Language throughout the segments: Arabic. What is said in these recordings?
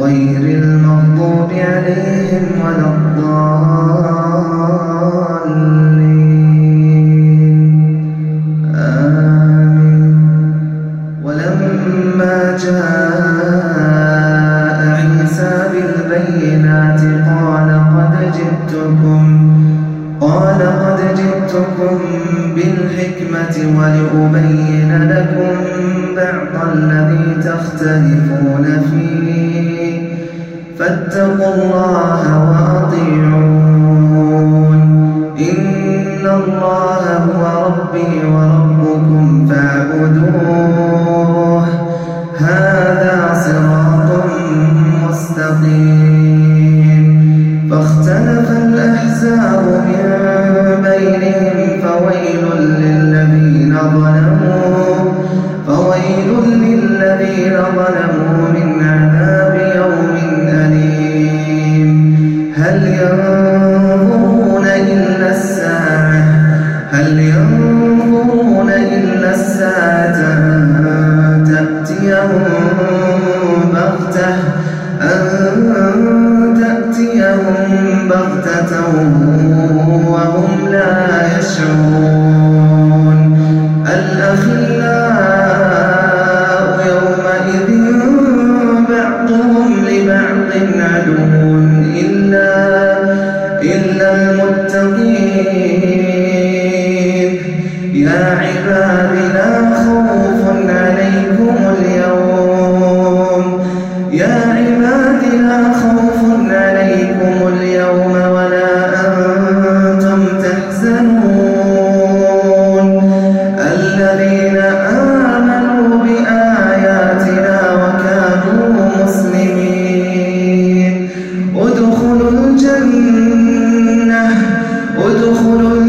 غير المغضوب عليهم ولا الضالين. آمين. ولما جاء ولأبين لكم بعض الذي تختلفون فيه. فاتقوا الله وأطيعون. إن الله هو ربي وربكم فاعبدوه. هذا صراط مستقيم. فاختلف الأحزاب من بينهم فويل للذين ظلموا فويل للذين ظلموا من عذاب يوم أليم. هل ينظرون إلا الساعة هل ينظرون إلا الساعة أن تأتيهم تأتيهم بغتة وهم لا يشعرون.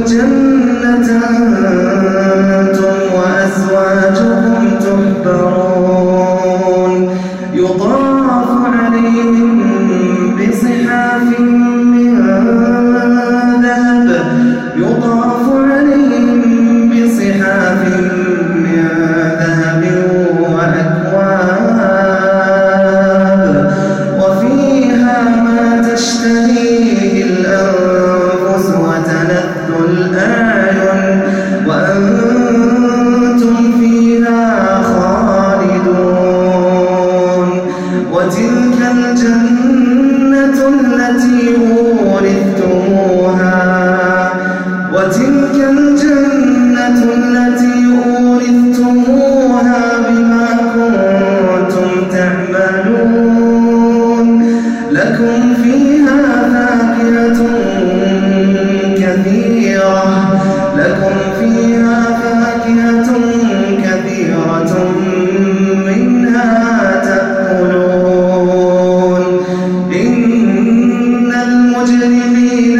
الجنة أنتم وأزواجكم. الظالمين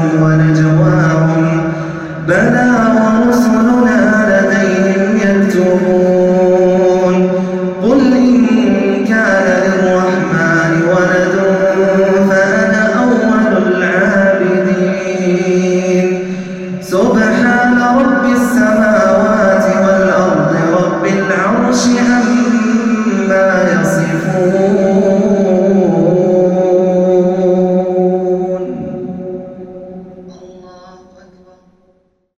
ونجوا